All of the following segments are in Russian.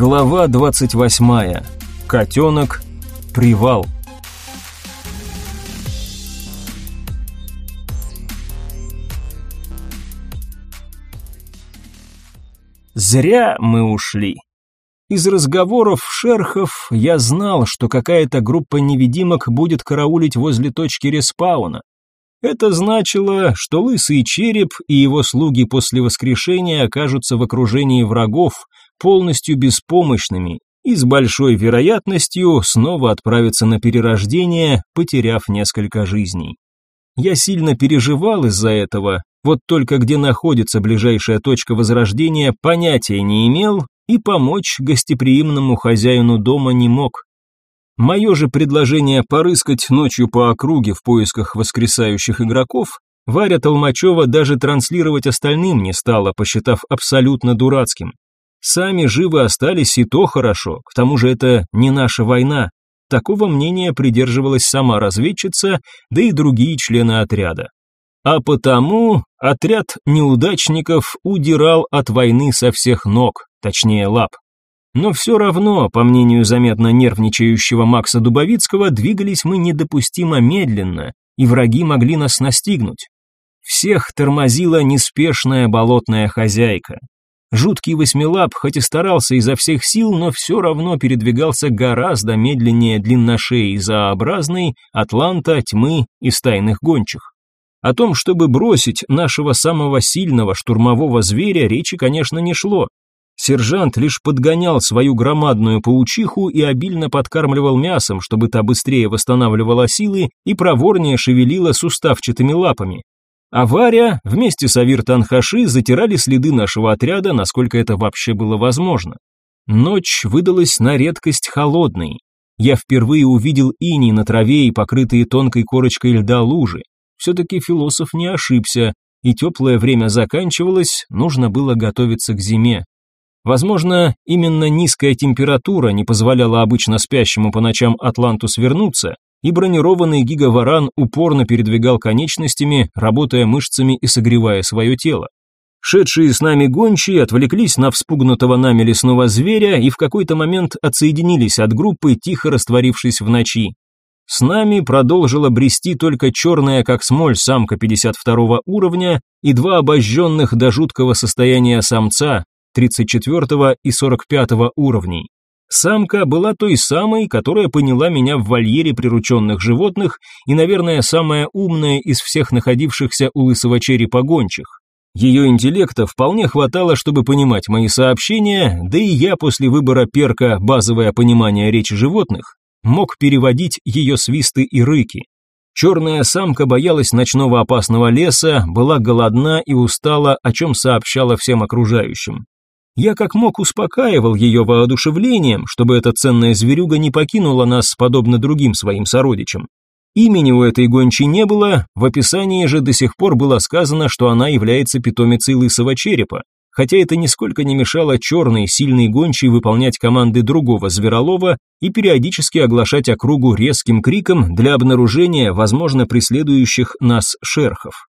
Глава 28. Котенок. Привал. Зря мы ушли. Из разговоров шерхов я знал, что какая-то группа невидимок будет караулить возле точки респауна. Это значило, что лысый череп и его слуги после воскрешения окажутся в окружении врагов, полностью беспомощными и с большой вероятностью снова отправятся на перерождение, потеряв несколько жизней. Я сильно переживал из-за этого, вот только где находится ближайшая точка возрождения, понятия не имел и помочь гостеприимному хозяину дома не мог. Мое же предложение порыскать ночью по округе в поисках воскресающих игроков Варя Толмачева даже транслировать остальным не стала, посчитав абсолютно дурацким. Сами живы остались и то хорошо, к тому же это не наша война. Такого мнения придерживалась сама разведчица, да и другие члены отряда. А потому отряд неудачников удирал от войны со всех ног, точнее лап. Но все равно, по мнению заметно нервничающего Макса Дубовицкого, двигались мы недопустимо медленно, и враги могли нас настигнуть. Всех тормозила неспешная болотная хозяйка. Жуткий восьмилап хоть и старался изо всех сил, но все равно передвигался гораздо медленнее длинношеи зоообразной, атланта, тьмы и стайных гончих. О том, чтобы бросить нашего самого сильного штурмового зверя, речи, конечно, не шло. Сержант лишь подгонял свою громадную паучиху и обильно подкармливал мясом, чтобы та быстрее восстанавливала силы и проворнее шевелила суставчатыми лапами. А Варя вместе с Авир Танхаши затирали следы нашего отряда, насколько это вообще было возможно. Ночь выдалась на редкость холодной. Я впервые увидел иней на траве и покрытые тонкой корочкой льда лужи. Все-таки философ не ошибся, и теплое время заканчивалось, нужно было готовиться к зиме. Возможно, именно низкая температура не позволяла обычно спящему по ночам Атланту свернуться, и бронированный гигаваран упорно передвигал конечностями, работая мышцами и согревая свое тело. Шедшие с нами гончие отвлеклись на вспугнутого нами лесного зверя и в какой-то момент отсоединились от группы, тихо растворившись в ночи. С нами продолжила брести только черная, как смоль, самка 52 уровня и два обожженных до жуткого состояния самца 34 и 45 уровней. Самка была той самой, которая поняла меня в вольере прирученных животных и, наверное, самая умная из всех находившихся у лысого черепа гончих. Ее интеллекта вполне хватало, чтобы понимать мои сообщения, да и я после выбора перка «Базовое понимание речи животных» мог переводить ее свисты и рыки. Черная самка боялась ночного опасного леса, была голодна и устала, о чем сообщала всем окружающим. Я как мог успокаивал ее воодушевлением, чтобы эта ценная зверюга не покинула нас, подобно другим своим сородичам. Имени у этой гончей не было, в описании же до сих пор было сказано, что она является питомицей лысого черепа, хотя это нисколько не мешало черной, сильной гончей выполнять команды другого зверолова и периодически оглашать округу резким криком для обнаружения, возможно, преследующих нас шерхов.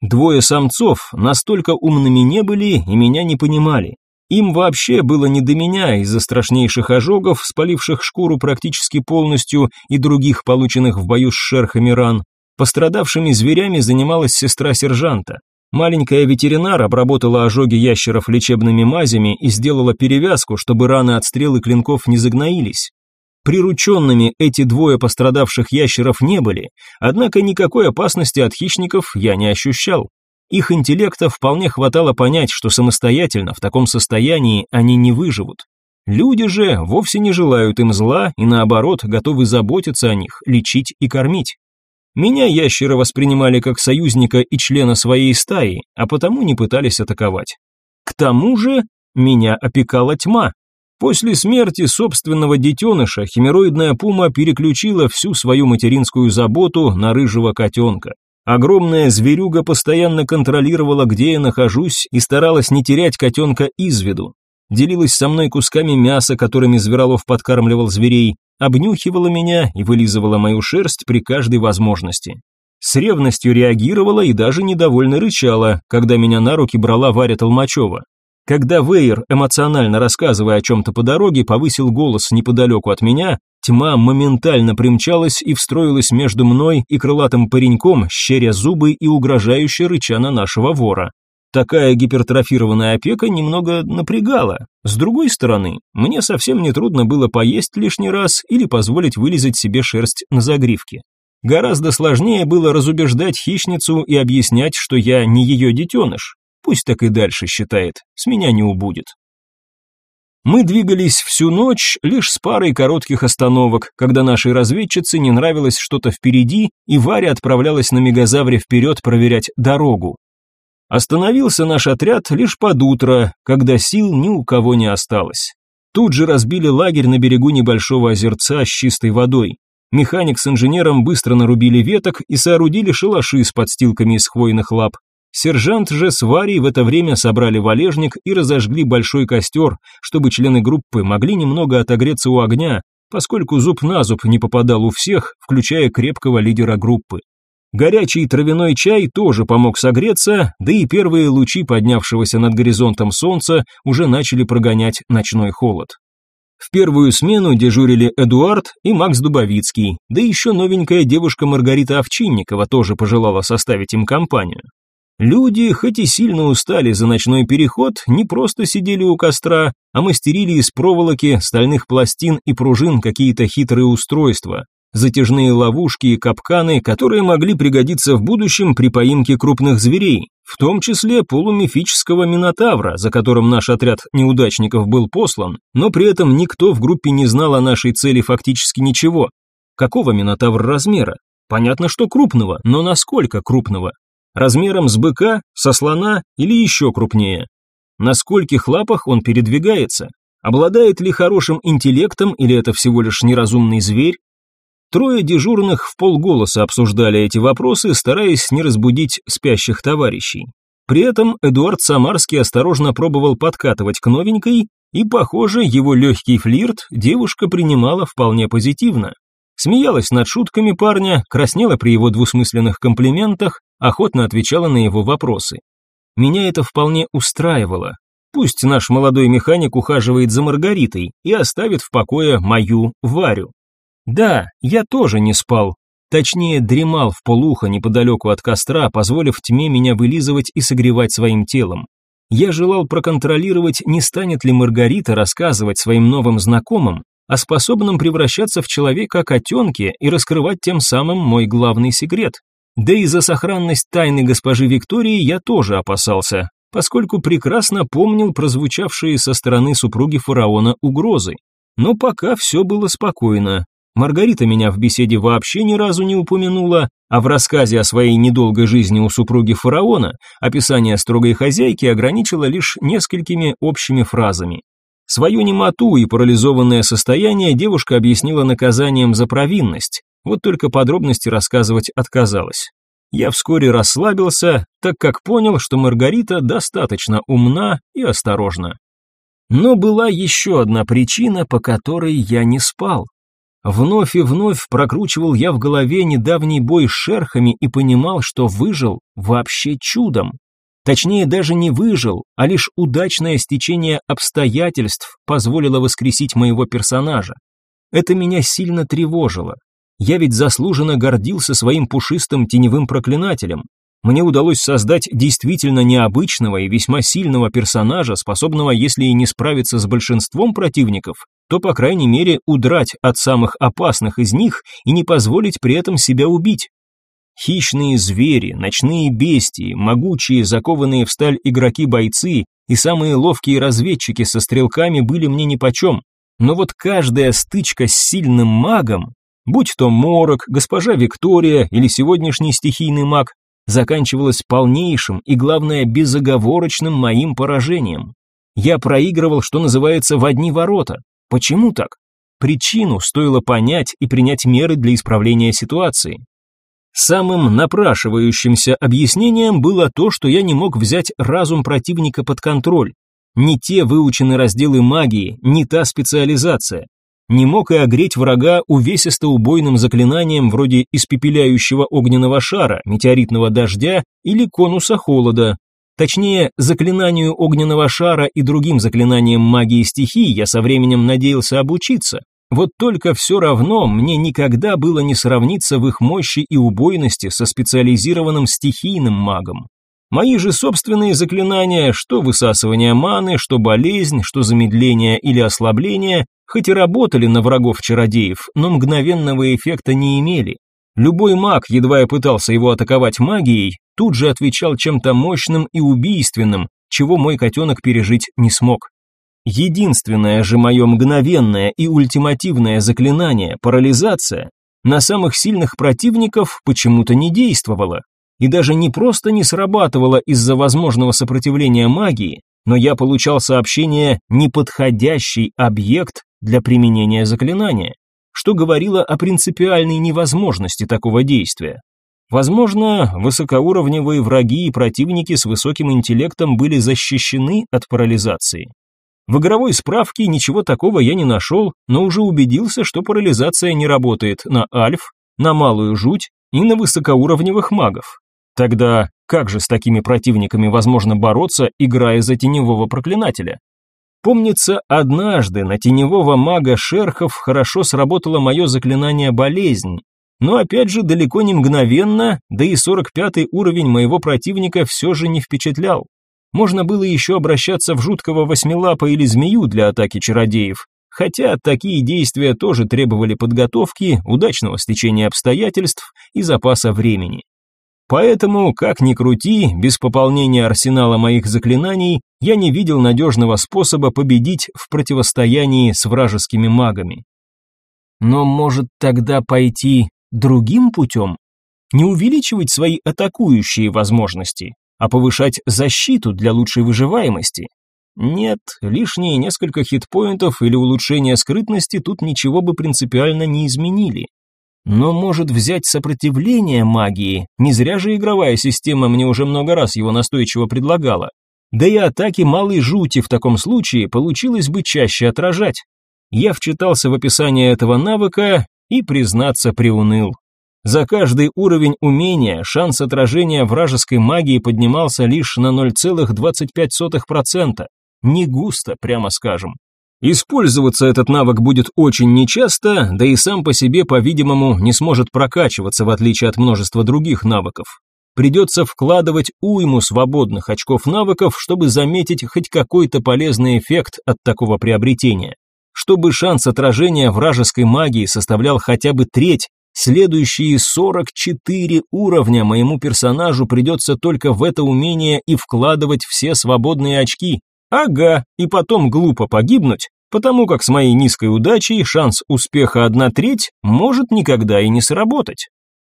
Двое самцов настолько умными не были и меня не понимали. Им вообще было не до меня из-за страшнейших ожогов, спаливших шкуру практически полностью и других полученных в бою с шерхами ран. Пострадавшими зверями занималась сестра сержанта. Маленькая ветеринар обработала ожоги ящеров лечебными мазями и сделала перевязку, чтобы раны от стрелы клинков не загноились. Прирученными эти двое пострадавших ящеров не были, однако никакой опасности от хищников я не ощущал. Их интеллекта вполне хватало понять, что самостоятельно в таком состоянии они не выживут. Люди же вовсе не желают им зла и наоборот готовы заботиться о них, лечить и кормить. Меня ящеры воспринимали как союзника и члена своей стаи, а потому не пытались атаковать. К тому же меня опекала тьма. После смерти собственного детеныша химероидная пума переключила всю свою материнскую заботу на рыжего котенка. Огромная зверюга постоянно контролировала, где я нахожусь, и старалась не терять котенка из виду. Делилась со мной кусками мяса, которыми Зверолов подкармливал зверей, обнюхивала меня и вылизывала мою шерсть при каждой возможности. С ревностью реагировала и даже недовольно рычала, когда меня на руки брала Варя Толмачева. Когда Вейер, эмоционально рассказывая о чем-то по дороге, повысил голос неподалеку от меня, тьма моментально примчалась и встроилась между мной и крылатым пареньком, щеря зубы и угрожающе рыча на нашего вора. Такая гипертрофированная опека немного напрягала. С другой стороны, мне совсем не трудно было поесть лишний раз или позволить вылезать себе шерсть на загривке. Гораздо сложнее было разубеждать хищницу и объяснять, что я не ее детеныш. Пусть так и дальше считает, с меня не убудет. Мы двигались всю ночь, лишь с парой коротких остановок, когда нашей разведчице не нравилось что-то впереди, и Варя отправлялась на мегазавре вперед проверять дорогу. Остановился наш отряд лишь под утро, когда сил ни у кого не осталось. Тут же разбили лагерь на берегу небольшого озерца с чистой водой. Механик с инженером быстро нарубили веток и соорудили шалаши с подстилками из хвойных лап. Сержант же с Варей в это время собрали валежник и разожгли большой костер, чтобы члены группы могли немного отогреться у огня, поскольку зуб на зуб не попадал у всех, включая крепкого лидера группы. Горячий травяной чай тоже помог согреться, да и первые лучи поднявшегося над горизонтом солнца уже начали прогонять ночной холод. В первую смену дежурили Эдуард и Макс Дубовицкий, да еще новенькая девушка Маргарита Овчинникова тоже пожелала составить им компанию. Люди, хоть и сильно устали за ночной переход, не просто сидели у костра, а мастерили из проволоки, стальных пластин и пружин какие-то хитрые устройства, затяжные ловушки и капканы, которые могли пригодиться в будущем при поимке крупных зверей, в том числе полумифического минотавра, за которым наш отряд неудачников был послан, но при этом никто в группе не знал о нашей цели фактически ничего. Какого минотавра размера? Понятно, что крупного, но насколько крупного? Размером с быка, со слона или еще крупнее. На скольких лапах он передвигается? Обладает ли хорошим интеллектом или это всего лишь неразумный зверь? Трое дежурных в полголоса обсуждали эти вопросы, стараясь не разбудить спящих товарищей. При этом Эдуард Самарский осторожно пробовал подкатывать к новенькой, и, похоже, его легкий флирт девушка принимала вполне позитивно. Смеялась над шутками парня, краснела при его двусмысленных комплиментах, охотно отвечала на его вопросы. Меня это вполне устраивало. Пусть наш молодой механик ухаживает за Маргаритой и оставит в покое мою Варю. Да, я тоже не спал. Точнее, дремал в полухо неподалеку от костра, позволив тьме меня вылизывать и согревать своим телом. Я желал проконтролировать, не станет ли Маргарита рассказывать своим новым знакомым о способном превращаться в человека котенке и раскрывать тем самым мой главный секрет. Да и за сохранность тайны госпожи Виктории я тоже опасался, поскольку прекрасно помнил прозвучавшие со стороны супруги фараона угрозы. Но пока все было спокойно. Маргарита меня в беседе вообще ни разу не упомянула, а в рассказе о своей недолгой жизни у супруги фараона описание строгой хозяйки ограничило лишь несколькими общими фразами. Свою немоту и парализованное состояние девушка объяснила наказанием за провинность, вот только подробности рассказывать отказалась. Я вскоре расслабился, так как понял, что Маргарита достаточно умна и осторожна. Но была еще одна причина, по которой я не спал. Вновь и вновь прокручивал я в голове недавний бой с шерхами и понимал, что выжил вообще чудом. Точнее, даже не выжил, а лишь удачное стечение обстоятельств позволило воскресить моего персонажа. Это меня сильно тревожило. Я ведь заслуженно гордился своим пушистым теневым проклинателем. Мне удалось создать действительно необычного и весьма сильного персонажа, способного, если и не справиться с большинством противников, то, по крайней мере, удрать от самых опасных из них и не позволить при этом себя убить. Хищные звери, ночные бестии, могучие, закованные в сталь игроки-бойцы и самые ловкие разведчики со стрелками были мне нипочем. Но вот каждая стычка с сильным магом, будь то Морок, госпожа Виктория или сегодняшний стихийный маг, заканчивалась полнейшим и, главное, безоговорочным моим поражением. Я проигрывал, что называется, в одни ворота. Почему так? Причину стоило понять и принять меры для исправления ситуации. Самым напрашивающимся объяснением было то, что я не мог взять разум противника под контроль. Не те выучены разделы магии, не та специализация. Не мог и огреть врага увесисто-убойным заклинанием вроде испепеляющего огненного шара, метеоритного дождя или конуса холода. Точнее, заклинанию огненного шара и другим заклинаниям магии стихий я со временем надеялся обучиться. Вот только все равно мне никогда было не сравниться в их мощи и убойности со специализированным стихийным магом. Мои же собственные заклинания, что высасывание маны, что болезнь, что замедление или ослабление, хоть и работали на врагов-чародеев, но мгновенного эффекта не имели. Любой маг, едва я пытался его атаковать магией, тут же отвечал чем-то мощным и убийственным, чего мой котенок пережить не смог. Единственное же мое мгновенное и ультимативное заклинание, парализация, на самых сильных противников почему-то не действовало. И даже не просто не срабатывало из-за возможного сопротивления магии, но я получал сообщение «неподходящий объект для применения заклинания» что говорило о принципиальной невозможности такого действия. Возможно, высокоуровневые враги и противники с высоким интеллектом были защищены от парализации. В игровой справке ничего такого я не нашел, но уже убедился, что парализация не работает на альф, на малую жуть и на высокоуровневых магов. Тогда как же с такими противниками возможно бороться, играя за теневого проклинателя? Помнится, однажды на теневого мага Шерхов хорошо сработало мое заклинание «Болезнь», но опять же далеко не мгновенно, да и 45-й уровень моего противника все же не впечатлял. Можно было еще обращаться в жуткого восьмилапа или змею для атаки чародеев, хотя такие действия тоже требовали подготовки, удачного стечения обстоятельств и запаса времени. Поэтому, как ни крути, без пополнения арсенала моих заклинаний я не видел надежного способа победить в противостоянии с вражескими магами. Но может тогда пойти другим путем? Не увеличивать свои атакующие возможности, а повышать защиту для лучшей выживаемости? Нет, лишние несколько хитпоинтов или улучшение скрытности тут ничего бы принципиально не изменили. Но может взять сопротивление магии, не зря же игровая система мне уже много раз его настойчиво предлагала. Да и атаки малой жути в таком случае получилось бы чаще отражать. Я вчитался в описание этого навыка и, признаться, приуныл. За каждый уровень умения шанс отражения вражеской магии поднимался лишь на 0,25%. Не густо, прямо скажем. Использоваться этот навык будет очень нечасто, да и сам по себе, по-видимому, не сможет прокачиваться в отличие от множества других навыков. Придется вкладывать уйму свободных очков навыков, чтобы заметить хоть какой-то полезный эффект от такого приобретения. Чтобы шанс отражения вражеской магии составлял хотя бы треть, следующие 44 уровня моему персонажу придется только в это умение и вкладывать все свободные очки, Ага, и потом глупо погибнуть, потому как с моей низкой удачей шанс успеха одна треть может никогда и не сработать.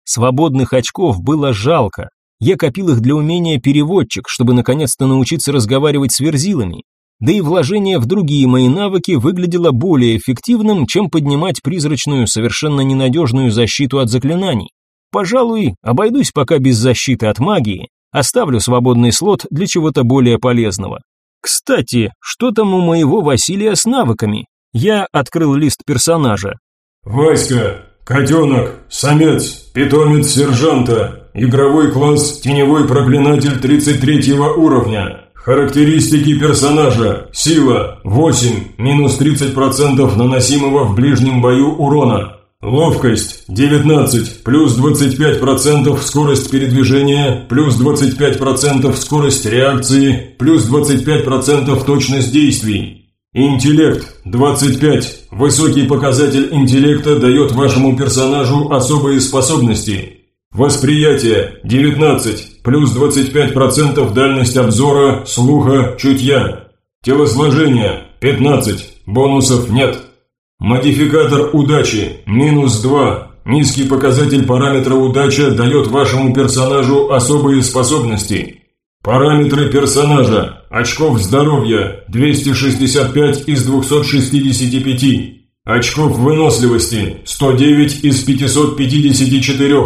Свободных очков было жалко. Я копил их для умения переводчик, чтобы наконец-то научиться разговаривать с верзилами. Да и вложение в другие мои навыки выглядело более эффективным, чем поднимать призрачную, совершенно ненадежную защиту от заклинаний. Пожалуй, обойдусь пока без защиты от магии, оставлю свободный слот для чего-то более полезного. Кстати, что там у моего Василия с навыками? Я открыл лист персонажа. Васька, котенок, самец, питомец сержанта, игровой класс теневой проклинатель 33 уровня. Характеристики персонажа. Сила 8, минус 30% наносимого в ближнем бою урона. Ловкость 19, плюс 25% скорость передвижения, плюс 25% скорость реакции, плюс 25% точность действий. Интеллект 25. Высокий показатель интеллекта дает вашему персонажу особые способности. Восприятие 19, плюс 25% дальность обзора, слуха, чутья. Телосложение 15, бонусов нет. Модификатор удачи – минус 2. Низкий показатель параметра удача дает вашему персонажу особые способности. Параметры персонажа. Очков здоровья – 265 из 265. Очков выносливости – 109 из 554.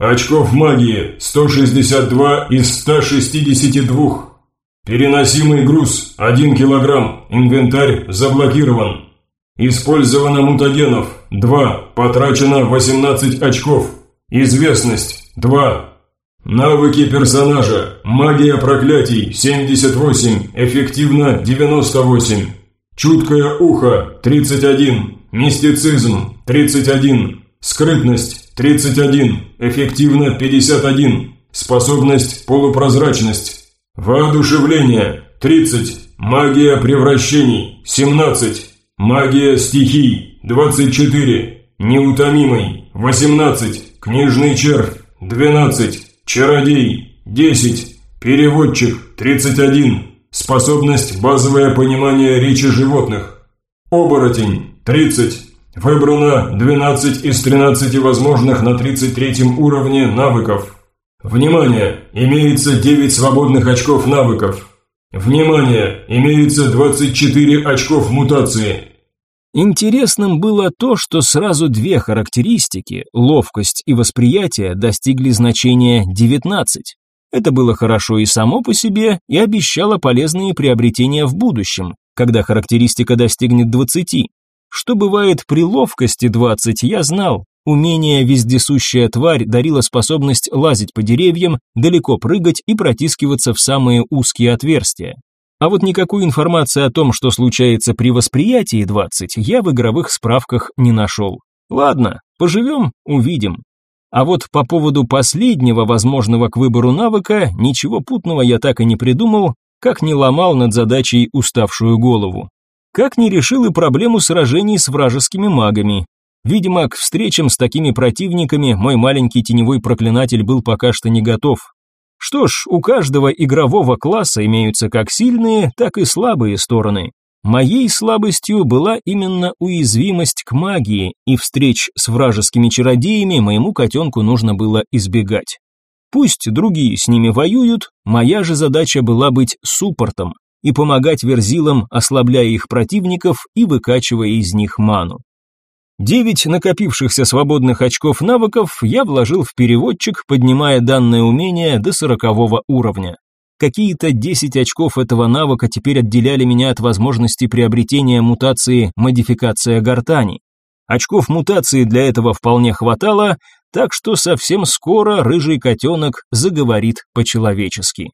Очков магии – 162 из 162. Переносимый груз – 1 килограмм. Инвентарь заблокирован. Использовано мутагенов – 2. Потрачено 18 очков. Известность – 2. Навыки персонажа. Магия проклятий. 78, эффективно 98. Чуткое ухо. 31, мистицизм. 31, скрытность. 31, эффективно 51, способность. Полупрозрачность. Воодушевление. 30, магия превращений. 17, магия стихий. 24, неутомимый. 18, книжный червь 12, чародей. 10, переводчик. 31, способность. Базовое понимание речи животных, оборотень. 30, выбрано 12 из 13 возможных на 33 уровне навыков. Внимание! Имеется 9 свободных очков навыков. Внимание! Имеется 24 очков мутации. Интересным было то, что сразу две характеристики, ловкость и восприятие, достигли значения 19. Это было хорошо и само по себе, и обещало полезные приобретения в будущем, когда характеристика достигнет 20. Что бывает при ловкости 20, я знал, Умение «Вездесущая тварь» дарило способность лазить по деревьям, далеко прыгать и протискиваться в самые узкие отверстия. А вот никакой информации о том, что случается при восприятии 20, я в игровых справках не нашел. Ладно, поживем, увидим. А вот по поводу последнего возможного к выбору навыка, ничего путного я так и не придумал, как не ломал над задачей уставшую голову. Как не решил и проблему сражений с вражескими магами, Видимо, к встречам с такими противниками мой маленький теневой проклинатель был пока что не готов. Что ж, у каждого игрового класса имеются как сильные, так и слабые стороны. Моей слабостью была именно уязвимость к магии, и встреч с вражескими чародеями моему котенку нужно было избегать. Пусть другие с ними воюют, моя же задача была быть суппортом и помогать верзилам, ослабляя их противников и выкачивая из них ману. Девять накопившихся свободных очков навыков я вложил в переводчик, поднимая данное умение до сорокового уровня. Какие-то 10 очков этого навыка теперь отделяли меня от возможности приобретения мутации модификация гортани. Очков мутации для этого вполне хватало, так что совсем скоро рыжий котенок заговорит по-человечески.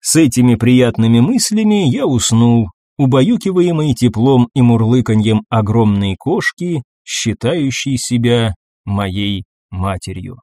С этими приятными мыслями я уснул, убаюкиваемый теплом и мурлыканьем огромной кошки, считающей себя моей матерью.